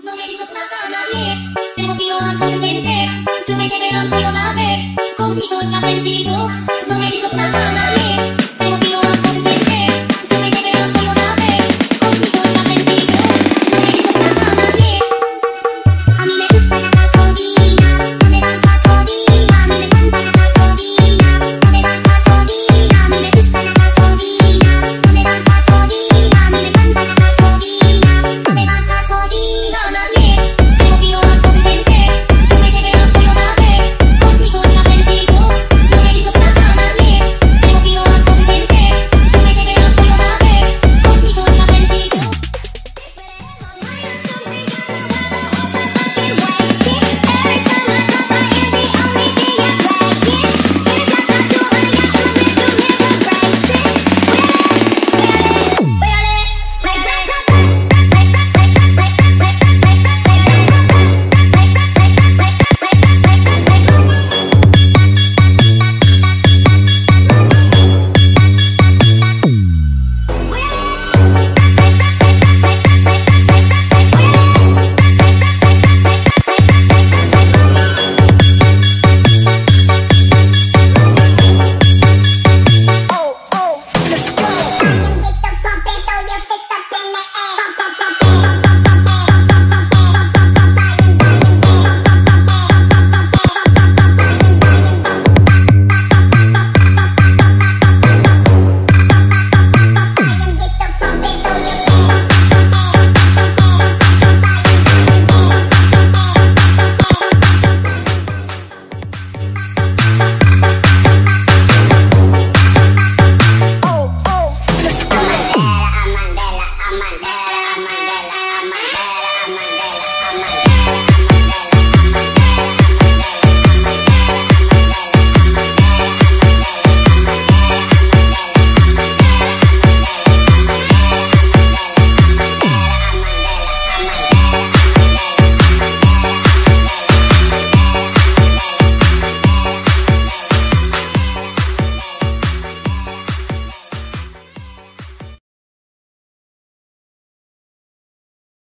「でもピオュアな関係」I'm.